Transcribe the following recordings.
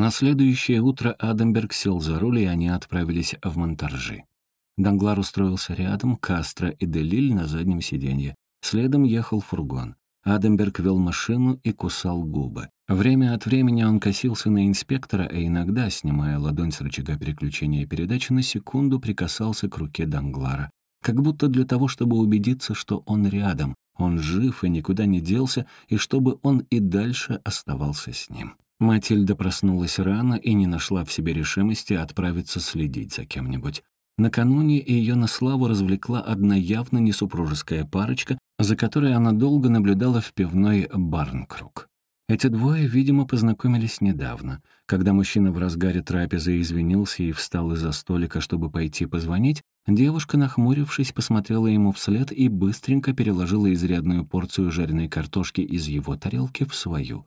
На следующее утро Адамберг сел за руль, и они отправились в Монтаржи. Данглар устроился рядом, Кастро и Делиль на заднем сиденье. Следом ехал фургон. Адамберг вел машину и кусал губы. Время от времени он косился на инспектора, а иногда, снимая ладонь с рычага переключения передачи, на секунду прикасался к руке Данглара. Как будто для того, чтобы убедиться, что он рядом, он жив и никуда не делся, и чтобы он и дальше оставался с ним. Матильда проснулась рано и не нашла в себе решимости отправиться следить за кем-нибудь. Накануне ее на славу развлекла одна явно несупружеская парочка, за которой она долго наблюдала в пивной Барнкруг. Эти двое, видимо, познакомились недавно. Когда мужчина в разгаре трапезы извинился и встал из-за столика, чтобы пойти позвонить, девушка, нахмурившись, посмотрела ему вслед и быстренько переложила изрядную порцию жареной картошки из его тарелки в свою.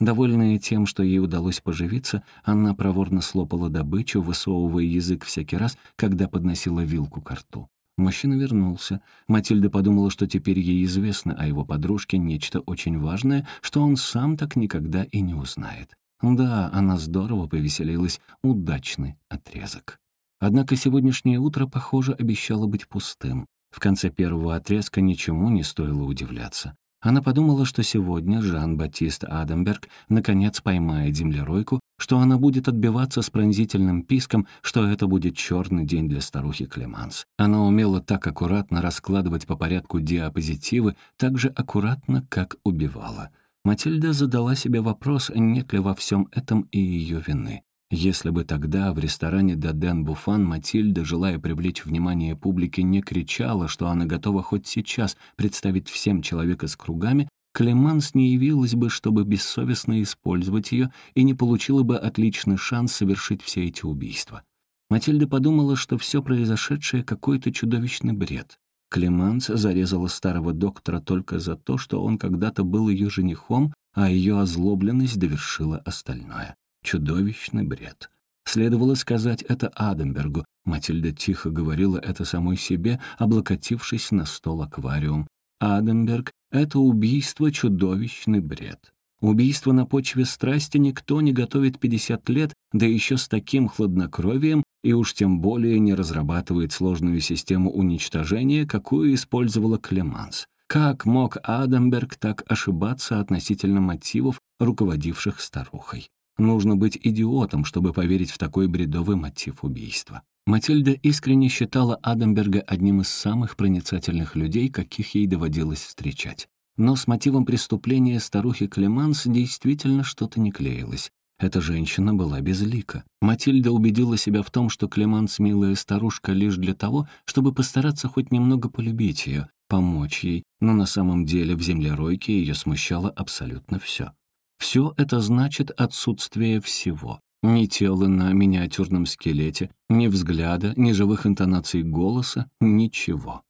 Довольная тем, что ей удалось поживиться, она проворно слопала добычу, высовывая язык всякий раз, когда подносила вилку к рту. Мужчина вернулся. Матильда подумала, что теперь ей известно о его подружке нечто очень важное, что он сам так никогда и не узнает. Да, она здорово повеселилась. Удачный отрезок. Однако сегодняшнее утро, похоже, обещало быть пустым. В конце первого отрезка ничему не стоило удивляться. Она подумала, что сегодня Жан-Батист Адамберг наконец поймает землеройку, что она будет отбиваться с пронзительным писком, что это будет черный день для старухи Клеманс. Она умела так аккуратно раскладывать по порядку диапозитивы, так же аккуратно, как убивала. Матильда задала себе вопрос, нет ли во всем этом и ее вины. Если бы тогда в ресторане «Даден Буфан» Матильда, желая привлечь внимание публики, не кричала, что она готова хоть сейчас представить всем человека с кругами, Клеманс не явилась бы, чтобы бессовестно использовать ее, и не получила бы отличный шанс совершить все эти убийства. Матильда подумала, что все произошедшее — какой-то чудовищный бред. Клеманс зарезала старого доктора только за то, что он когда-то был ее женихом, а ее озлобленность довершила остальное. Чудовищный бред. Следовало сказать это Адамбергу. Матильда тихо говорила это самой себе, облокотившись на стол аквариум. Адамберг — это убийство, чудовищный бред. Убийство на почве страсти никто не готовит 50 лет, да еще с таким хладнокровием, и уж тем более не разрабатывает сложную систему уничтожения, какую использовала Клеманс. Как мог Адамберг так ошибаться относительно мотивов, руководивших старухой? Нужно быть идиотом, чтобы поверить в такой бредовый мотив убийства. Матильда искренне считала Адамберга одним из самых проницательных людей, каких ей доводилось встречать. Но с мотивом преступления старухи Клеманс действительно что-то не клеилось. Эта женщина была безлика. Матильда убедила себя в том, что Клеманс — милая старушка лишь для того, чтобы постараться хоть немного полюбить ее, помочь ей, но на самом деле в землеройке ее смущало абсолютно все. Все это значит отсутствие всего. Ни тела на миниатюрном скелете, ни взгляда, ни живых интонаций голоса, ничего.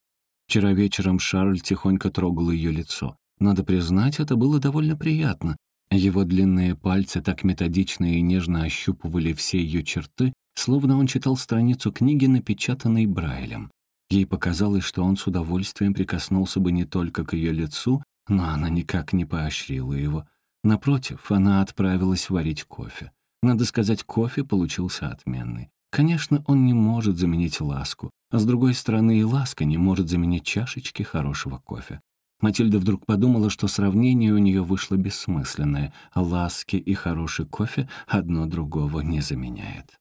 Вчера вечером Шарль тихонько трогал ее лицо. Надо признать, это было довольно приятно. Его длинные пальцы так методично и нежно ощупывали все ее черты, словно он читал страницу книги, напечатанной Брайлем. Ей показалось, что он с удовольствием прикоснулся бы не только к ее лицу, но она никак не поощрила его. Напротив, она отправилась варить кофе. Надо сказать, кофе получился отменный. Конечно, он не может заменить ласку, а с другой стороны и ласка не может заменить чашечки хорошего кофе. Матильда вдруг подумала, что сравнение у нее вышло бессмысленное, ласки и хороший кофе одно другого не заменяет.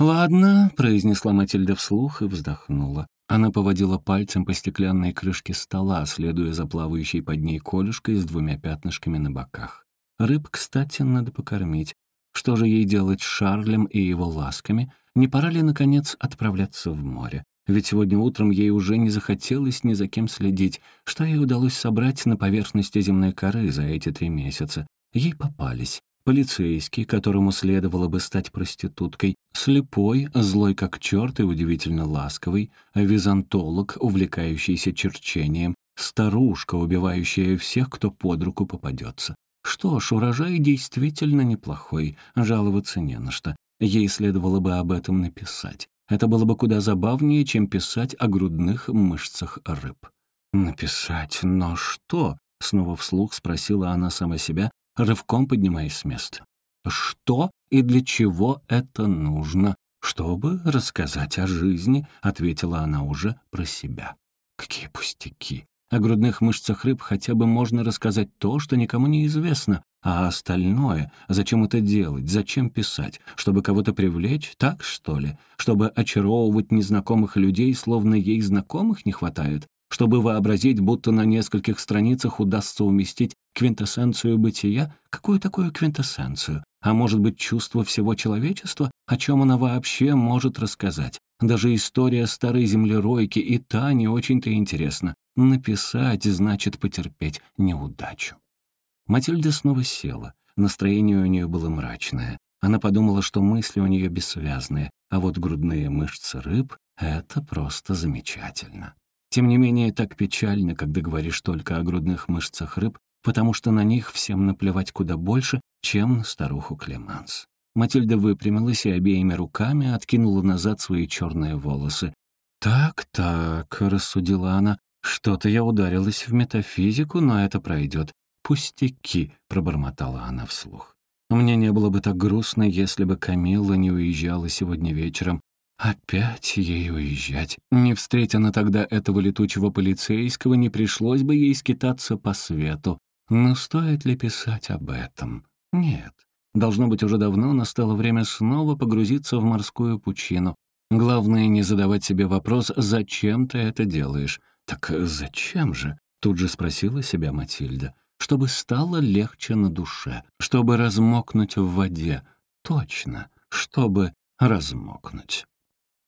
«Ладно», — произнесла Матильда вслух и вздохнула. Она поводила пальцем по стеклянной крышке стола, следуя за плавающей под ней колюшкой с двумя пятнышками на боках. Рыб, кстати, надо покормить. Что же ей делать с Шарлем и его ласками? Не пора ли, наконец, отправляться в море? Ведь сегодня утром ей уже не захотелось ни за кем следить. Что ей удалось собрать на поверхности земной коры за эти три месяца? Ей попались полицейский, которому следовало бы стать проституткой, слепой, злой как черт и удивительно ласковый, византолог, увлекающийся черчением, старушка, убивающая всех, кто под руку попадется. Что ж, урожай действительно неплохой, жаловаться не на что. Ей следовало бы об этом написать. Это было бы куда забавнее, чем писать о грудных мышцах рыб. «Написать? Но что?» — снова вслух спросила она сама себя, рывком поднимаясь с места. Что и для чего это нужно? «Чтобы рассказать о жизни», — ответила она уже про себя. «Какие пустяки! О грудных мышцах рыб хотя бы можно рассказать то, что никому не известно, а остальное, зачем это делать, зачем писать, чтобы кого-то привлечь, так что ли? Чтобы очаровывать незнакомых людей, словно ей знакомых не хватает? Чтобы вообразить, будто на нескольких страницах удастся уместить квинтэссенцию бытия? Какую такую квинтэссенцию? А может быть, чувство всего человечества? О чем она вообще может рассказать? Даже история старой землеройки и та не очень-то интересна. Написать значит потерпеть неудачу. Матильда снова села. Настроение у нее было мрачное. Она подумала, что мысли у нее бессвязные, а вот грудные мышцы рыб — это просто замечательно. Тем не менее, так печально, когда говоришь только о грудных мышцах рыб, потому что на них всем наплевать куда больше, чем на старуху Клеманс. Матильда выпрямилась и обеими руками откинула назад свои черные волосы. «Так-так», — рассудила она, — «что-то я ударилась в метафизику, но это пройдет. Пустяки», — пробормотала она вслух. «Мне не было бы так грустно, если бы Камилла не уезжала сегодня вечером. Опять ей уезжать. Не встретя она тогда этого летучего полицейского, не пришлось бы ей скитаться по свету. Но стоит ли писать об этом? Нет. Должно быть, уже давно настало время снова погрузиться в морскую пучину. Главное, не задавать себе вопрос, зачем ты это делаешь. Так зачем же? Тут же спросила себя Матильда. Чтобы стало легче на душе, чтобы размокнуть в воде. Точно, чтобы размокнуть.